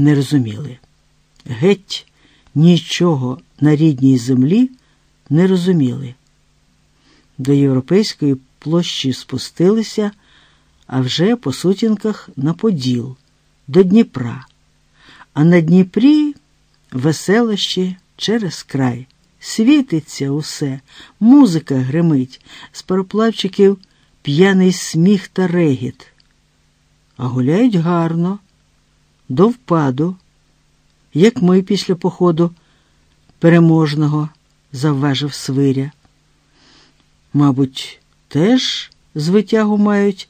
не розуміли. Геть нічого на рідній землі не розуміли. До європейської площі спустилися, а вже по сутінках на Поділ, до Дніпра, а на Дніпрі веселощі через край. Світиться усе, музика гримить, з пароплавчиків п'яний сміх та регіт. А гуляють гарно, до впаду, як ми після походу переможного, завважив свиря. Мабуть, теж з витягу мають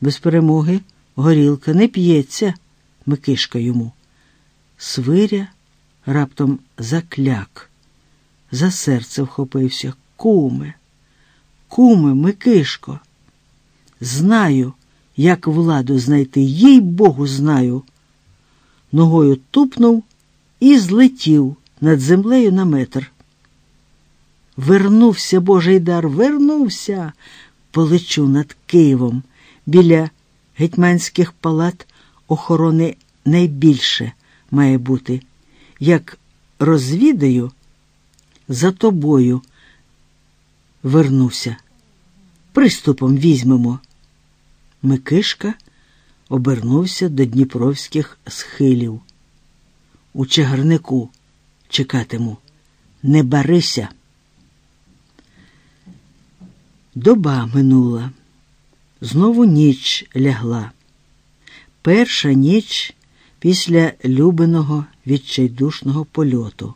без перемоги горілка не п'ється, Микишка йому. Свиря раптом закляк, за серце вхопився. Куме, куме, Микишко. Знаю, як владу знайти, їй Богу знаю. Ногою тупнув і злетів над землею на метр. Вернувся Божий дар, вернувся, полечу над Києвом. Біля гетьманських палат охорони найбільше має бути. Як розвідаю, за тобою вернуся. Приступом візьмемо. Микишка обернувся до дніпровських схилів. У чагарнику чекатиму. Не барися. Доба минула. Знову ніч лягла. Перша ніч після любиного відчайдушного польоту.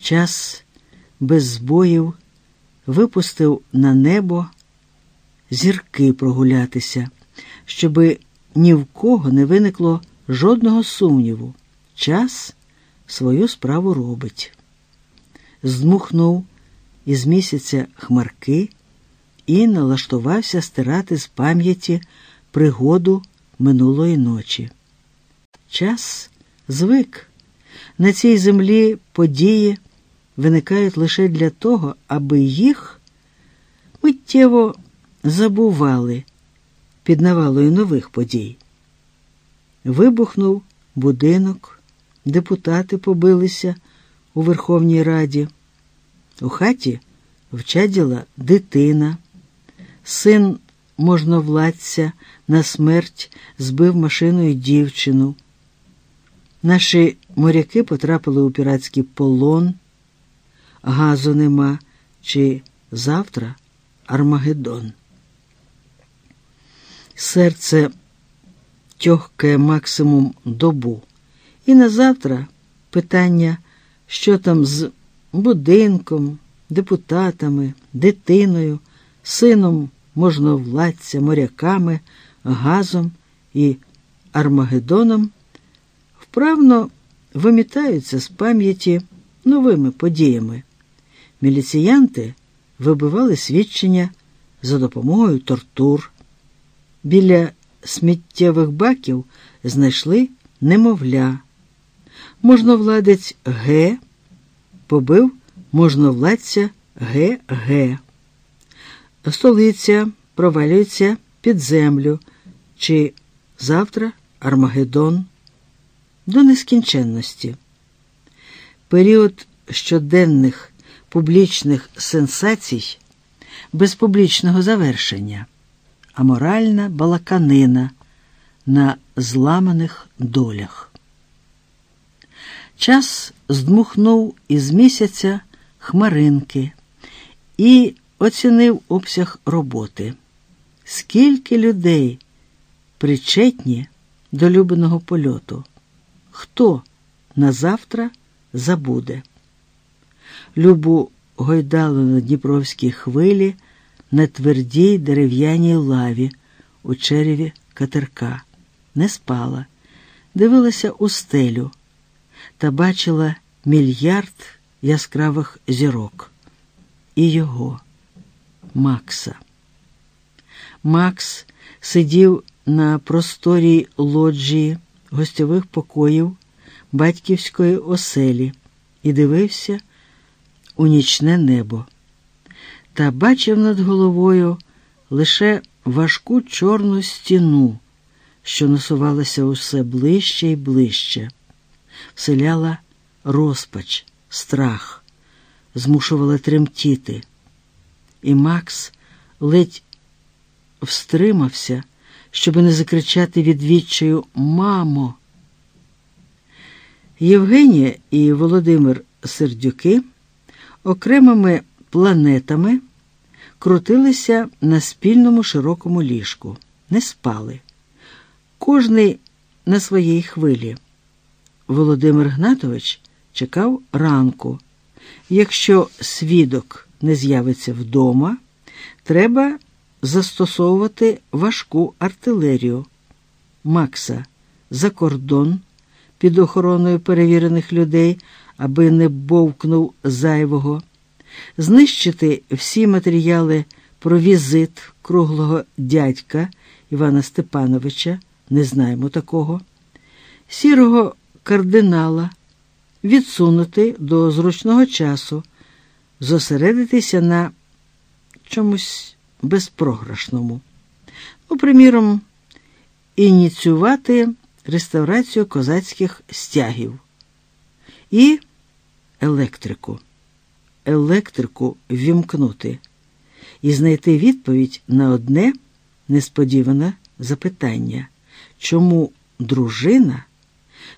Час без збоїв випустив на небо зірки прогулятися, щоби ні в кого не виникло жодного сумніву. Час свою справу робить. Здмухнув із місяця хмарки і налаштувався стирати з пам'яті пригоду минулої ночі. Час звик. На цій землі події виникають лише для того, аби їх миттєво забували під навалою нових подій. Вибухнув будинок, депутати побилися у Верховній Раді. У хаті вчаділа дитина, син можновладця на смерть збив машиною дівчину. Наші моряки потрапили у піратський полон, газу нема, чи завтра Армагеддон. Серце тьохкає максимум добу. І на завтра питання, що там з будинком, депутатами, дитиною, сином можновладця, моряками, газом і Армагеддоном вправно вимітаються з пам'яті новими подіями. Міліціянти вибивали свідчення за допомогою тортур. Біля сміттєвих баків знайшли немовля. Можновладець Г побив можновладця ГГ. Столиця провалюється під землю. Чи завтра Армагеддон до нескінченності. Період щоденних публічних сенсацій без публічного завершення, а моральна балаканина на зламаних долях. Час здмухнув із місяця хмаринки і оцінив обсяг роботи. Скільки людей причетні до любиного польоту? Хто на завтра забуде? Любу гойдало на Дніпровській хвилі на твердій дерев'яній лаві у череві катерка. Не спала, дивилася у стелю та бачила мільярд яскравих зірок. І його, Макса. Макс сидів на просторій лоджії гостьових покоїв батьківської оселі і дивився у нічне небо, та бачив над головою лише важку чорну стіну, що насувалася усе ближче і ближче, вселяла розпач, страх, змушувала тремтіти. І Макс ледь встримався, щоб не закричати відвідчою Мамо. Євгенія і Володимир Сердюки окремими планетами крутилися на спільному широкому ліжку, не спали. Кожний на своїй хвилі. Володимир Гнатович чекав ранку. Якщо свідок не з'явиться вдома, треба застосовувати важку артилерію. Макса за кордон під охороною перевірених людей, аби не бовкнув зайвого, знищити всі матеріали про візит круглого дядька Івана Степановича, не знаємо такого, сірого кардинала, відсунути до зручного часу, зосередитися на чомусь безпрограшному. Ну, приміром, ініціювати реставрацію козацьких стягів і електрику. Електрику вімкнути і знайти відповідь на одне несподіване запитання, чому дружина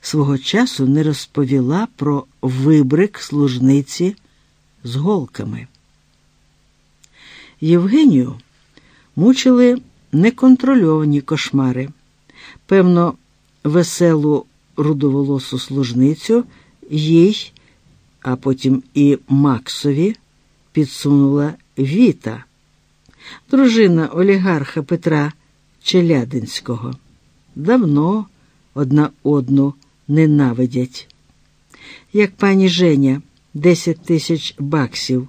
свого часу не розповіла про вибрик служниці з голками. Євгенію мучили неконтрольовані кошмари. Певно, веселу рудоволосу служницю їй, а потім і Максові підсунула Віта, дружина олігарха Петра Челядинського. Давно одна одну ненавидять. Як пані Женя, 10 тисяч баксів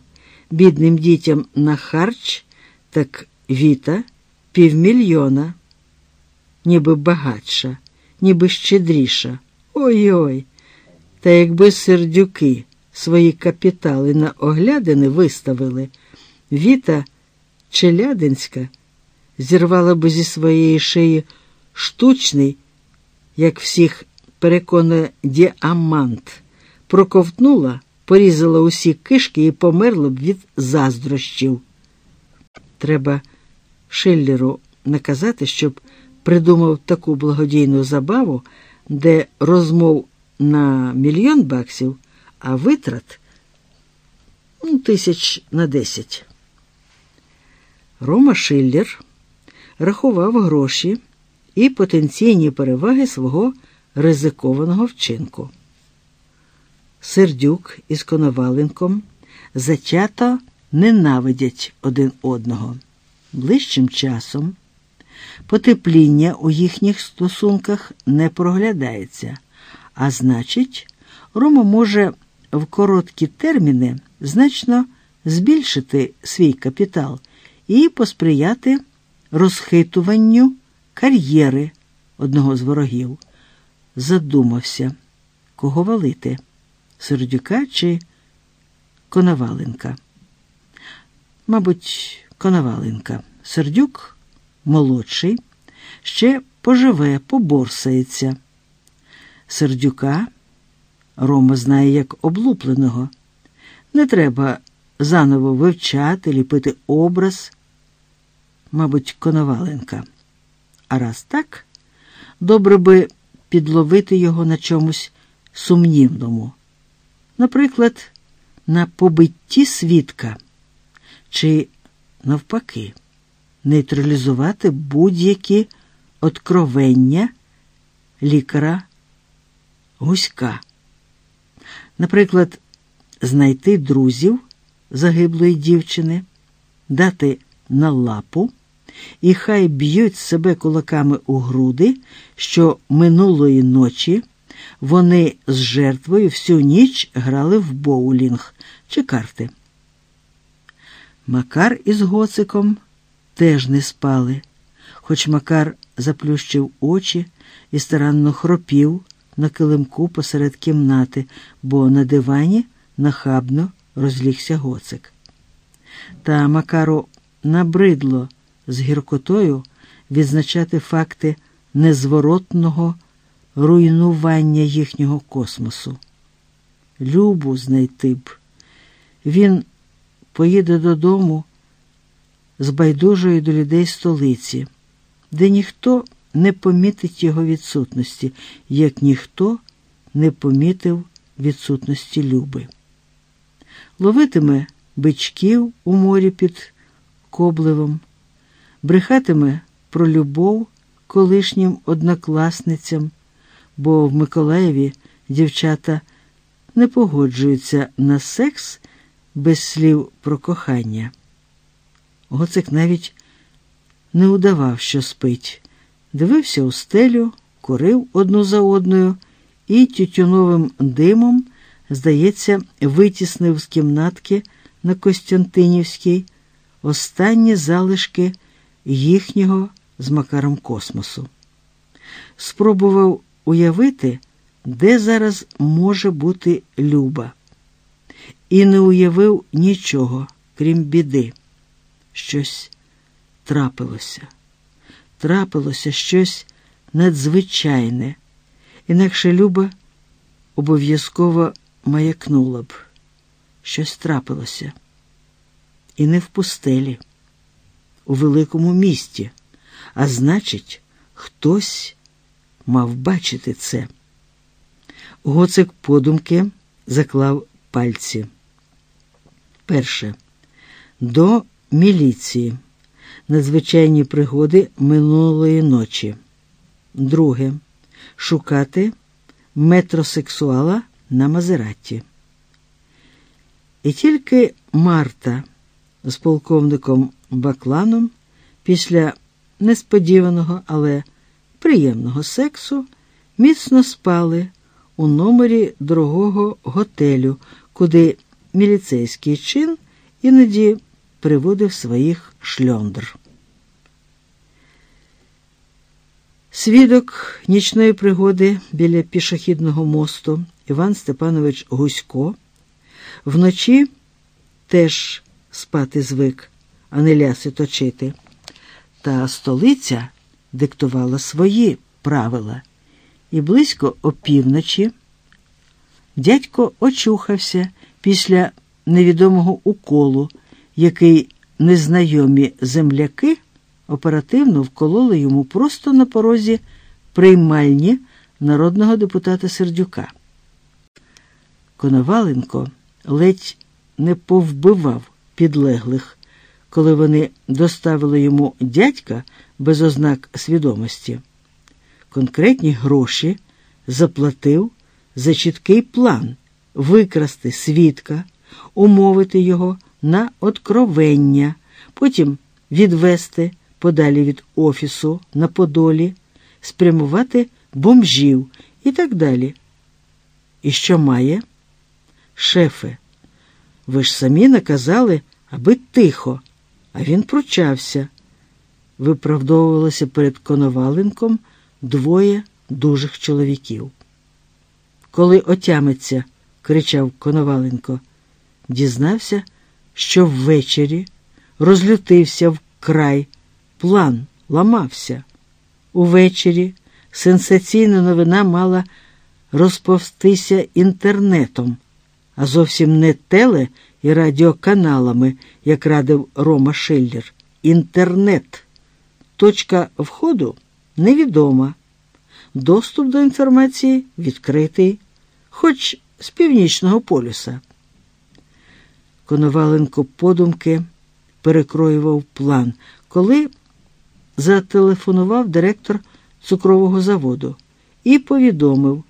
бідним дітям на харч, так Віта півмільйона, ніби багатша, ніби щедріша. Ой-ой. Та якби сердюки свої капітали на оглядини виставили, Віта Челядинська зірвала б зі своєї шиї штучний, як всіх переконує діамант, проковтнула порізала усі кишки і померла б від заздрощів. Треба Шиллеру наказати, щоб придумав таку благодійну забаву, де розмов на мільйон баксів, а витрат ну, тисяч на десять. Рома Шиллер рахував гроші і потенційні переваги свого ризикованого вчинку. Сердюк із Коноваленком затято ненавидять один одного. Ближчим часом потепління у їхніх стосунках не проглядається, а значить, Рома може в короткі терміни значно збільшити свій капітал і посприяти розхитуванню кар'єри одного з ворогів. Задумався, кого валити. Сердюка чи Коноваленка. Мабуть, Коноваленка. Сердюк молодший, ще поживе, поборсається. Сердюка Рома знає як облупленого. Не треба заново вивчати, ліпити образ, мабуть, Коноваленка. А раз так, добре би підловити його на чомусь сумнівному наприклад, на побитті свідка чи, навпаки, нейтралізувати будь-які откровення лікаря гуська. Наприклад, знайти друзів загиблої дівчини, дати на лапу, і хай б'ють себе кулаками у груди, що минулої ночі. Вони з жертвою всю ніч грали в боулінг чи карти. Макар із гоциком теж не спали, хоч Макар заплющив очі і старанно хропів на килимку посеред кімнати, бо на дивані нахабно розлігся гоцик. Та Макару набридло з гіркотою відзначати факти незворотного руйнування їхнього космосу. Любу знайти б. Він поїде додому з байдужої до людей столиці, де ніхто не помітить його відсутності, як ніхто не помітив відсутності Люби. Ловитиме бичків у морі під Коблевом, брехатиме про любов колишнім однокласницям, бо в Миколаєві дівчата не погоджуються на секс без слів про кохання. Гоцик навіть не удавав, що спить, дивився у стелю, курив одну за одною і тютюновим димом, здається, витіснив з кімнатки на Костянтинівській останні залишки їхнього з Макаром космосу. Спробував уявити, де зараз може бути Люба, і не уявив нічого, крім біди. Щось трапилося, трапилося щось надзвичайне, інакше Люба обов'язково маякнула б. Щось трапилося. І не в пустелі, у великому місті, а значить, хтось мав бачити це. Гоцик подумки заклав пальці. Перше. До міліції. Надзвичайні пригоди минулої ночі. Друге. Шукати метросексуала на Мазератті. І тільки Марта з полковником Бакланом після несподіваного, але приємного сексу міцно спали у номері дорогого готелю, куди міліцейський чин іноді приводив своїх шльондр. Свідок нічної пригоди біля пішохідного мосту Іван Степанович Гусько вночі теж спати звик, а не ляси точити. Та столиця диктувала свої правила, і близько опівночі дядько очухався після невідомого уколу, який незнайомі земляки оперативно вкололи йому просто на порозі приймальні народного депутата Сердюка. Коноваленко ледь не повбивав підлеглих, коли вони доставили йому дядька без ознак свідомості. Конкретні гроші заплатив за чіткий план викрасти свідка, умовити його на откровення, потім відвести подалі від офісу на Подолі, спрямувати бомжів і так далі. І що має? Шефе, ви ж самі наказали, аби тихо, а він пручався. Виправдовувалося перед Коноваленком двоє дужих чоловіків. Коли отямиться, кричав Коноваленко, дізнався, що ввечері розлютився вкрай, план ламався. Увечері сенсаційна новина мала розповстися інтернетом, а зовсім не теле і радіоканалами, як радив Рома Шиллер. Інтернет. Точка входу невідома. Доступ до інформації відкритий, хоч з північного полюса. Коноваленко подумки перекроював план, коли зателефонував директор цукрового заводу і повідомив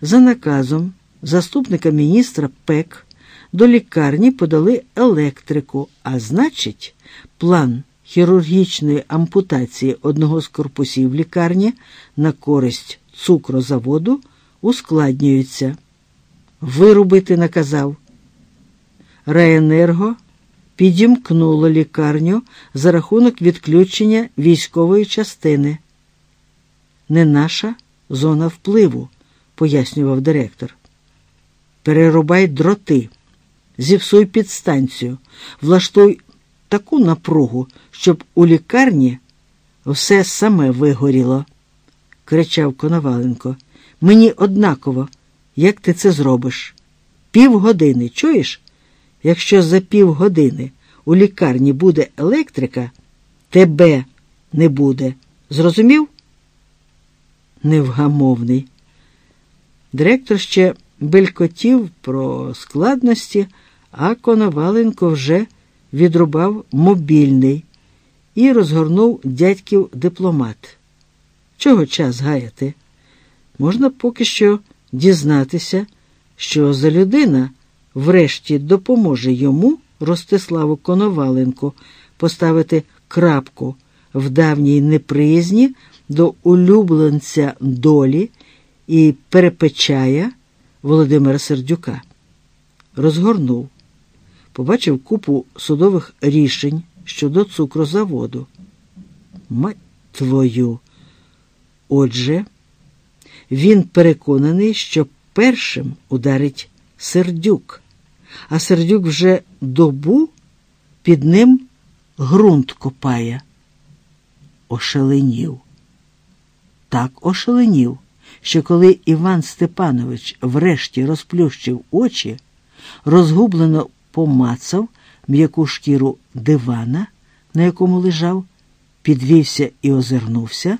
за наказом заступника міністра ПЕК до лікарні подали електрику, а значить, план хірургічної ампутації одного з корпусів лікарні на користь цукрозаводу ускладнюється. Вирубити наказав. Раенерго підімкнуло лікарню за рахунок відключення військової частини. Не наша зона впливу, пояснював директор. Перерубай дроти, зіпсуй підстанцію, влаштуй таку напругу, щоб у лікарні все саме вигоріло. кричав Коноваленко. Мені однаково, як ти це зробиш. Півгодини, чуєш? Якщо за півгодини у лікарні буде електрика, тебе не буде. Зрозумів? Невгамовний. Директор ще белькотів про складності, а Коноваленко вже відрубав мобільний і розгорнув дядьків дипломат. Чого час гаяти? Можна поки що дізнатися, що за людина врешті допоможе йому, Ростиславу Коноваленку, поставити крапку в давній неприязні до улюбленця долі і перепечая Володимира Сердюка. Розгорнув, побачив купу судових рішень щодо цукрозаводу. Мать твою! Отже, він переконаний, що першим ударить сердюк, а сердюк вже добу під ним ґрунт копає. Ошеленів. Так ошеленів, що коли Іван Степанович врешті розплющив очі, розгублено помацав м'яку шкіру дивана, на якому лежав, підвівся і озирнувся.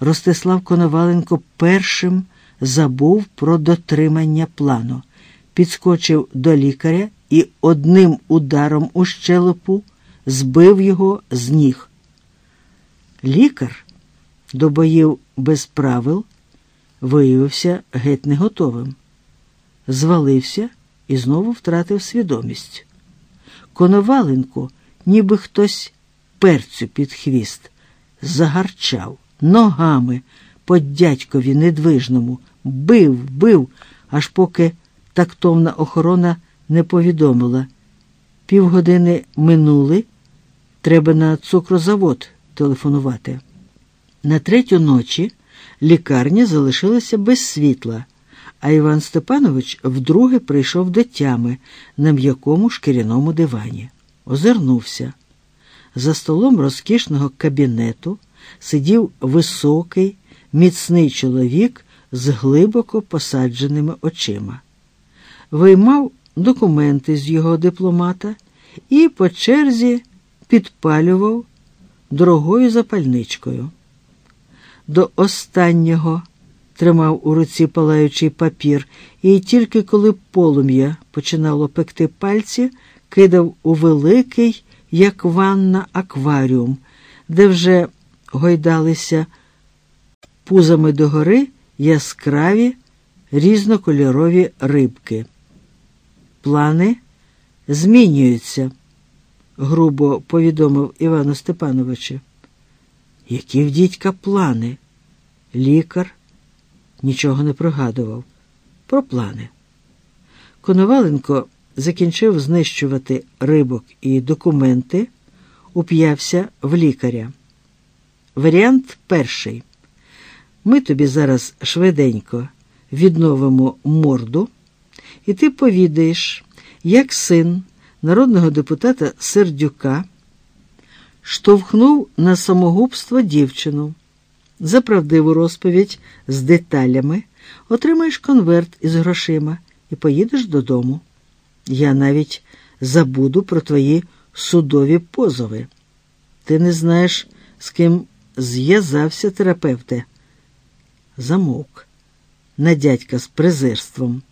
Ростислав Коноваленко першим забув про дотримання плану, підскочив до лікаря і одним ударом у щелепу збив його з ніг. Лікар до боїв без правил виявився геть не готовим, звалився і знову втратив свідомість. Коноваленко, ніби хтось перцю під хвіст, загарчав ногами по дядькові недвижному, бив, бив, аж поки тактовна охорона не повідомила. Півгодини минули, треба на цукрозавод телефонувати. На третю ночі лікарня залишилася без світла, а Іван Степанович вдруге прийшов до тями на м'якому шкіряному дивані. Озирнувся. За столом розкішного кабінету сидів високий, міцний чоловік з глибоко посадженими очима. Виймав документи з його дипломата і по черзі підпалював дорогою запальничкою. До останнього тримав у руці палаючий папір, і тільки коли полум'я починало пекти пальці, кидав у великий, як ванна, акваріум, де вже гойдалися пузами догори яскраві різнокольорові рибки. Плани змінюються, грубо повідомив Івану Степановичу. Які в дідька плани? Лікар нічого не пригадував. Про плани. Коноваленко закінчив знищувати рибок і документи, уп'явся в лікаря. Варіант перший. Ми тобі зараз швиденько відновимо морду, і ти повідаєш, як син народного депутата Сердюка штовхнув на самогубство дівчину. За правдиву розповідь з деталями отримаєш конверт із грошима і поїдеш додому. Я навіть забуду про твої судові позови. Ти не знаєш, з ким зв'язався терапевте. Замовк на дядька з презирством.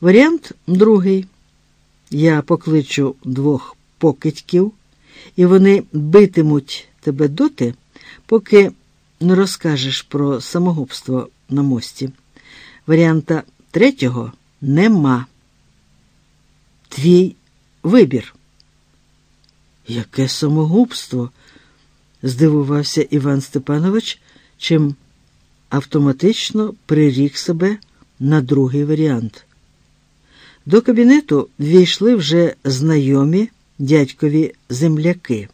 Варіант другий. Я покличу двох покидьків, і вони битимуть тебе доти, поки не розкажеш про самогубство на мості. Варіанта третього нема. Твій вибір. Яке самогубство? здивувався Іван Степанович, чим автоматично прирік себе на другий варіант. До кабінету ввійшли вже знайомі дядькові земляки.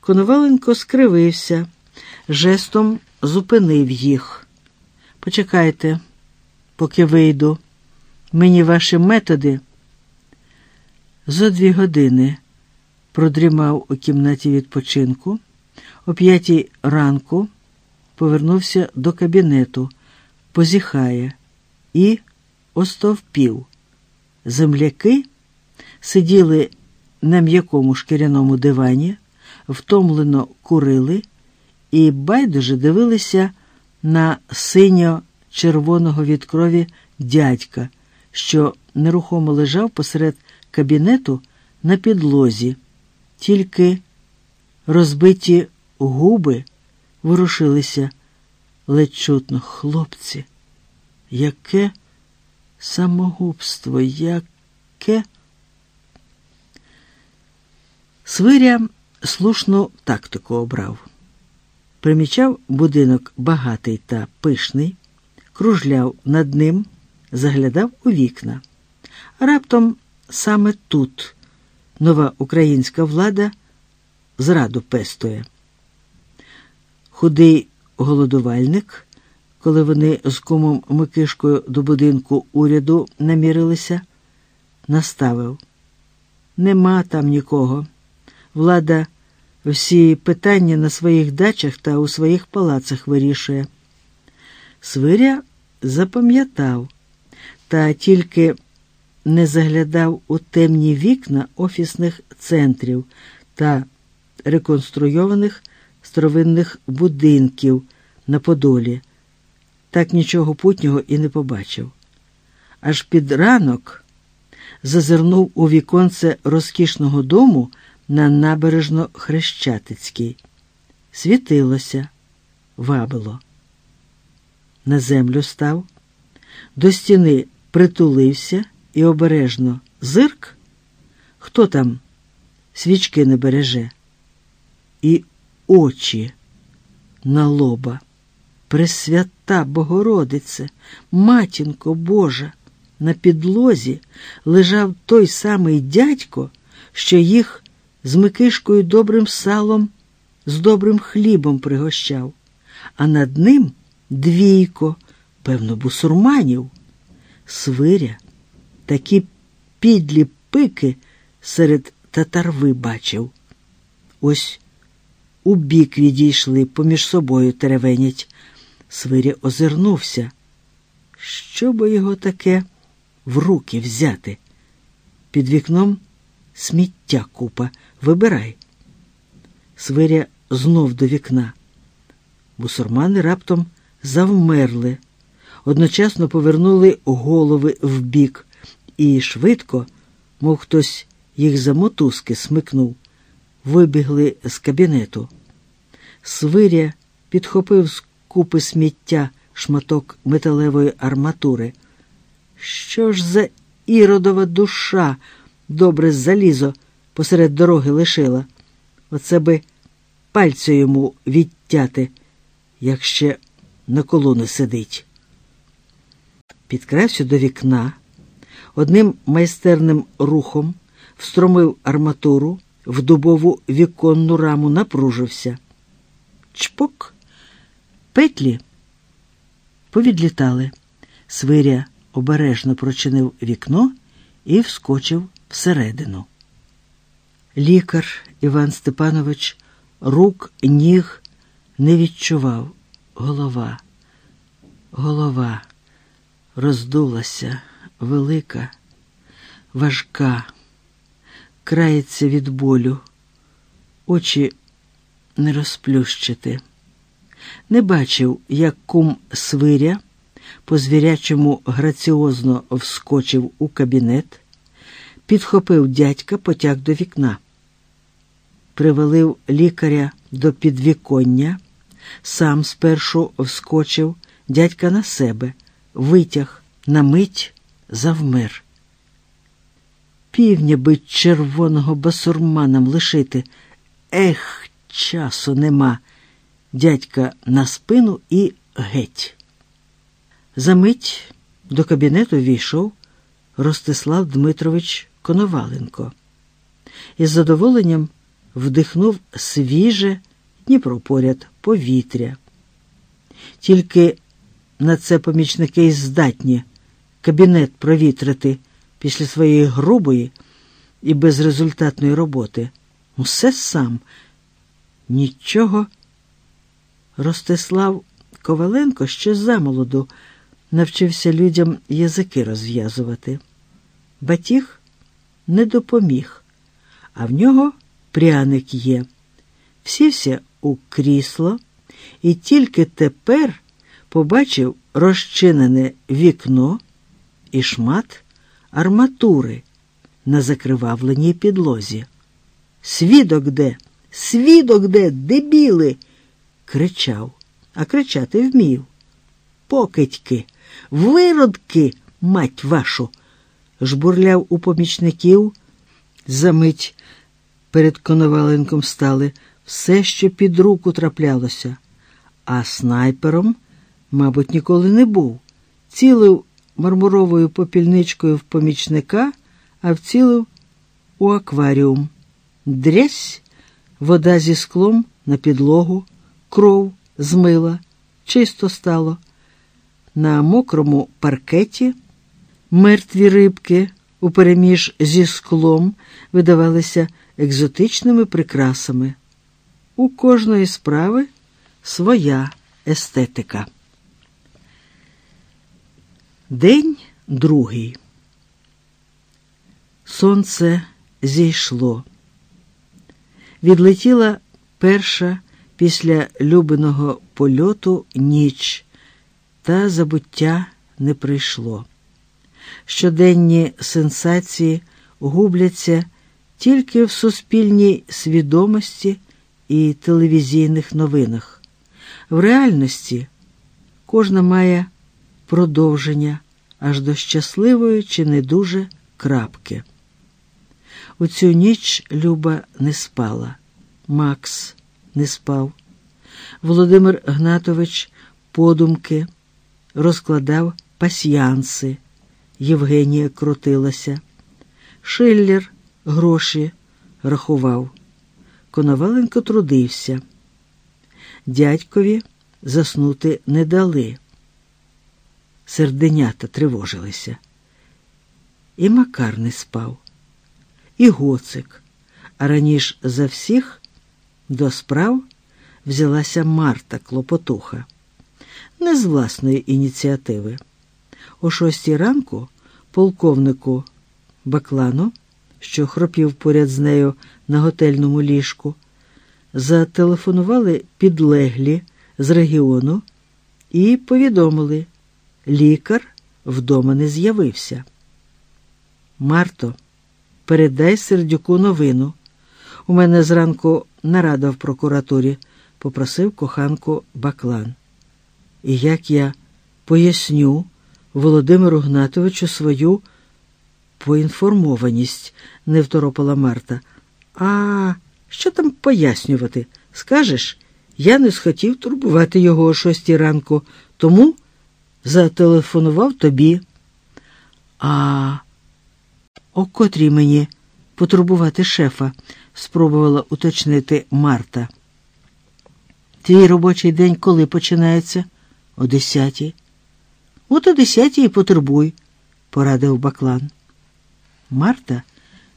Коноваленко скривився, жестом зупинив їх. Почекайте, поки вийду. Мені ваші методи. За дві години продрімав у кімнаті відпочинку. О п'ятій ранку повернувся до кабінету, позіхає і остовпів. Земляки сиділи на м'якому шкіряному дивані, втомлено курили і байдуже дивилися на синьо-червоного від крові дядька, що нерухомо лежав посеред кабінету на підлозі, тільки розбиті губи ворушилися ледь чутно. Хлопці, яке самогубство, яке. Свиря слушну тактику обрав. Примічав будинок багатий та пишний, кружляв над ним, заглядав у вікна. Раптом саме тут нова українська влада зраду пестує. Худий голодувальник, коли вони з кумом Микишкою до будинку уряду намірилися, наставив нема там нікого. Влада всі питання на своїх дачах та у своїх палацах вирішує. Свиря запам'ятав, та тільки не заглядав у темні вікна офісних центрів та реконструйованих старовинних будинків на Подолі. Так нічого путнього і не побачив. Аж під ранок зазирнув у віконце розкішного дому на набережно Хрещатицькій. Світилося, вабило. На землю став, до стіни притулився і обережно зирк, хто там свічки не береже, і очі на лоба. Пресвята Богородице, матінко Божа, на підлозі лежав той самий дядько, що їх з Микишкою добрим салом, з добрим хлібом пригощав, а над ним двійко, певно, бусурманів, свиря, такі підлі пики серед татарви бачив. Ось у бік відійшли, поміж собою теревенять. Свиря озирнувся. Що би його таке в руки взяти? Під вікном сміття купа. Вибирай. Свиря знов до вікна. Бусурмани раптом завмерли, одночасно повернули голови вбік і швидко, мов хтось їх за мотузки смикнув, вибігли з кабінету. Свиря підхопив з купи сміття шматок металевої арматури. Що ж за іродова душа, добре залізо посеред дороги лишила? Оце би пальцю йому відтяти, як ще на колони сидить. Підкрався до вікна, одним майстерним рухом встромив арматуру в дубову віконну раму, напружився. Чпок, петлі повідлітали. Свиря обережно прочинив вікно і вскочив всередину. Лікар Іван Степанович рук, ніг не відчував. Голова, голова роздулася, велика, важка, крається від болю, очі не розплющити. Не бачив, як кум свиря по звірячому граціозно вскочив у кабінет, підхопив дядька, потяг до вікна, привалив лікаря до підвіконня, сам спершу вскочив дядька на себе, витяг на мить завмер. Півня би червоного басурманам лишити. Ех, часу нема. Дядька на спину і геть. Замить до кабінету війшов Ростислав Дмитрович Коноваленко. Із задоволенням вдихнув свіже Дніпро поряд повітря. Тільки на це помічники й здатні кабінет провітрити після своєї грубої і безрезультатної роботи. Усе сам. Нічого Ростислав Коваленко ще замолоду навчився людям язики розв'язувати. Батіг не допоміг, а в нього пряник є. Сівся у крісло і тільки тепер побачив розчинене вікно і шмат арматури на закривавленій підлозі. Свідок де? Свідок де, дебіли? Кричав, а кричати вмів. Покидьки, виродки, мать вашу, жбурляв у помічників. Замить перед Коноваленком стали все, що під руку траплялося, а снайпером, мабуть, ніколи не був. Цілив мармуровою попільничкою в помічника, а вцілив у акваріум. Дрязь, вода зі склом на підлогу, кров змила, чисто стало. На мокрому паркеті мертві рибки упереміж зі склом видавалися екзотичними прикрасами. У кожної справи своя естетика. День другий. Сонце зійшло. Відлетіла перша після любиного польоту ніч, та забуття не прийшло. Щоденні сенсації губляться тільки в суспільній свідомості і телевізійних новинах. В реальності кожна має продовження аж до щасливої чи не дуже крапки. У цю ніч Люба не спала, Макс не спав. Володимир Гнатович подумки розкладав пасьянси. Євгенія крутилася. Шиллер гроші рахував. Коноваленко трудився. Дядькові заснути не дали. Серденята тривожилися. І Макар не спав, і гоцик, а раніше за всіх до справ взялася Марта Клопотуха, не з власної ініціативи. О шостій ранку полковнику Баклану, що хропів поряд з нею на готельному ліжку, зателефонували підлеглі з регіону і повідомили, лікар вдома не з'явився. Марто, передай сердюку новину. У мене зранку нарада в прокуратурі, попросив коханку Баклан. І як я поясню Володимиру Гнатовичу свою поінформованість, не второпала Марта. А що там пояснювати? Скажеш, я не схотів турбувати його о шостій ранку, тому зателефонував тобі. А о котрій мені потурбувати шефа, спробувала уточнити Марта. Твій робочий день коли починається? О десятій. От о десятій і потурбуй, порадив Баклан. Марта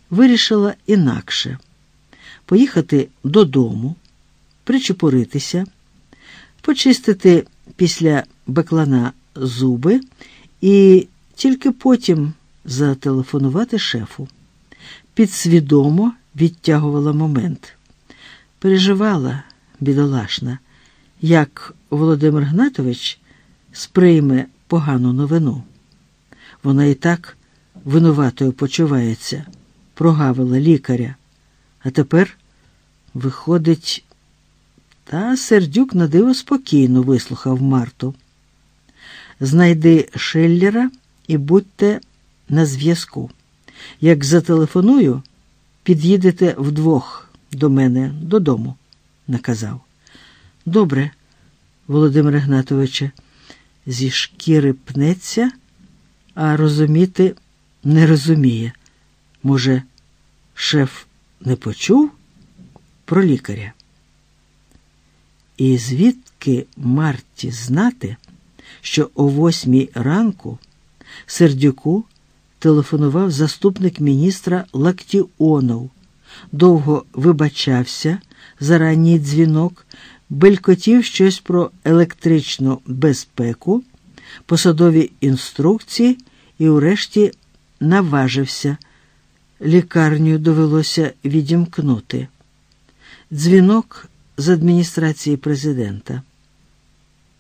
вирішила інакше поїхати додому, причепуритися, почистити після баклана зуби і тільки потім зателефонувати шефу. Підсвідомо відтягувала момент. Переживала, бідолашна, як Володимир Гнатович сприйме погану новину. Вона і так винуватою почувається, прогавила лікаря. А тепер, виходить, та сердюк на диво спокійно вислухав Марту. Знайди Шеллера і будьте на зв'язку. Як зателефоную, під'їдете вдвох до мене додому, наказав. Добре, Володимире Гнатовиче, зі шкіри пнеться, а розуміти не розуміє. Може, шеф не почув про лікаря? І звідки Марті знати, що о восьмій ранку Сердюку телефонував заступник міністра Лактіонов, довго вибачався за ранній дзвінок, белькотів щось про електричну безпеку, посадові інструкції і, урешті, наважився. Лікарню довелося відімкнути. Дзвінок з адміністрації президента.